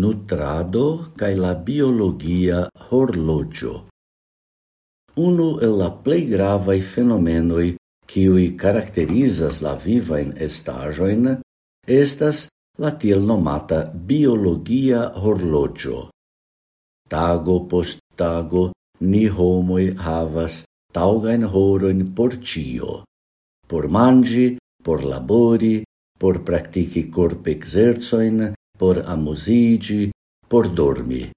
nutrado cae la biologia horlogio. Uno el la plei gravae fenomenoi quiui caracterizas la vivajn estaĵojn estas la tiel nomata biologia horlogio. Tago post tago ni homoi havas taugain horoin por cio, por mangi, por labori, por practici corp exerzoin, por amusigi, por dormi.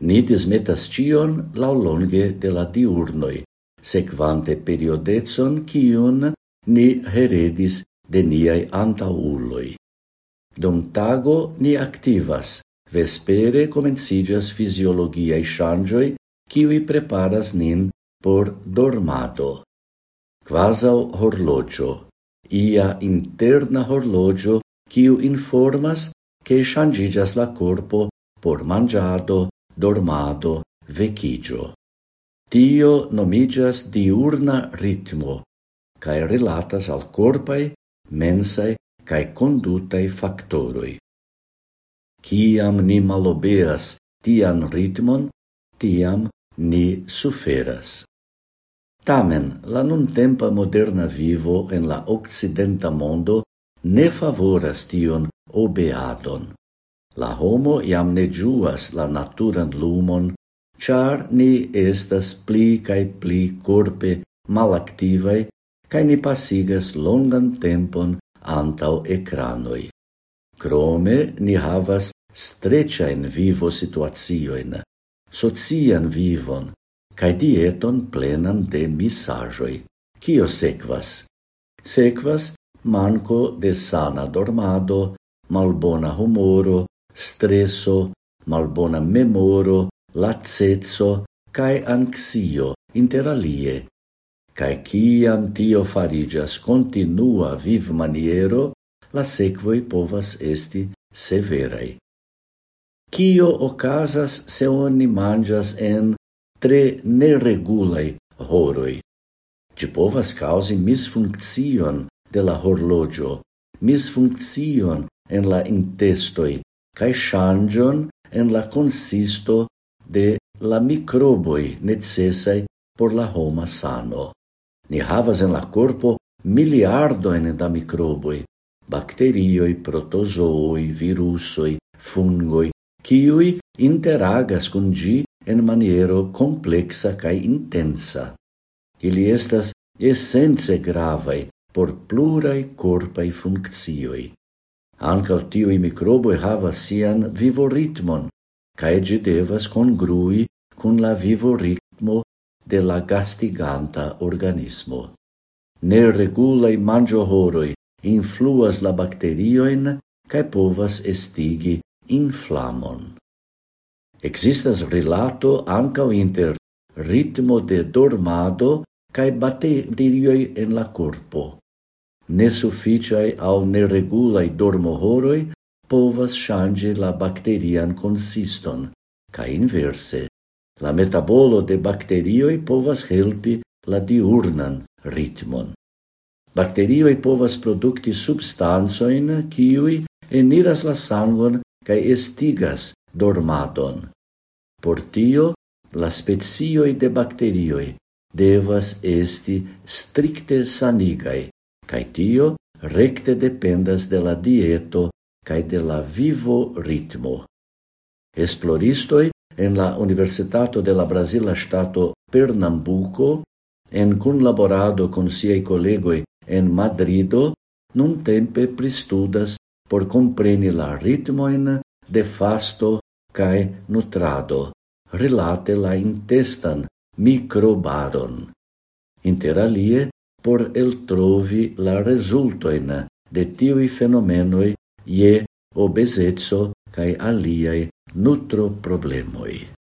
Ni dismetas cion laulonge de la diurnoi, sequante periodetson cion ni heredis de niai antauloi. Dom tago ni activas, vespere comencidias fisiologiae changioi kiwi preparas nin por dormado. Quasau horlogio, ia interna horlogio kiu informas che changigas la corpo por mangiado, dormado, vecigio. Tio nomigas diurna ritmo, cae relatas al corpai, mensae, cae condutai factoroi. Ciam ni malobeas tian ritmon, tiam ni suferas. Tamen, la nuntempa moderna vivo en la occidenta mondo ne favoras tion obeadon. La homo iam ne giuas la naturan lumon, char ni estas pli cae pli corpe malactivae, cae ni pasigas longan tempon antau ecranoi. Crome ni havas streciaen vivo situazioin, socian vivon, cae dieton plenan de misajoi. Cio sequas? Sequas manco de sana dormado, malbona humoro, streso, malbona memoro, lazzezzo, cae anxio interalie. Cae ciam tio farigas continua viv maniero, la sequoi povas esti severai. Cio ocasas se oni mangias en tre neregulai horoi. Ci povas causi misfunccion de la horlogio, misfunccion en la intestoi, cae changion en la consisto de la microboi necessai por la homa sano. Ni havas en la corpo miliardoen da microboi, bacterioi, protozooi, virusoi, fungoi, kiui interagas con gi en maniero complexa cae intensa. Ili estas essence gravai por plurai corpai funccioi. Ancao tiui microboi havas sian vivoritmon, cae gi devas congrui cun la vivoritmo de la gastiganta organismo. Neregulai mangiohoroi influas la bacterioin cae povas estigi inflamon. Existas rilato ancao inter ritmo de dormado cae bacterioi en la corpo nesuficiai au neregulai dormohoroi povas change la bacterian consiston, ca inverse, la metabolo de bacterioi povas helpi la diurnan ritmon. Bacterioi povas producti substansoin kiui eniras la sangon ca estigas dormadon. Por tio, la spezioi de bacterioi devas esti stricte sanigai, cae tio recte dependas de la dieto cae de la vivo ritmo. Esploristoi en la Universitato de la Brasila Stato Pernambuco, en kunlaborado con siei collegoi en Madrido, nuntempe pristudas por compreni la ritmoin de fasto cae nutrado, relate la intestan microbaron. Interalie, por eltrovi la resultoin de tiui fenomenoi je obesetso cae aliae nutro problemoi.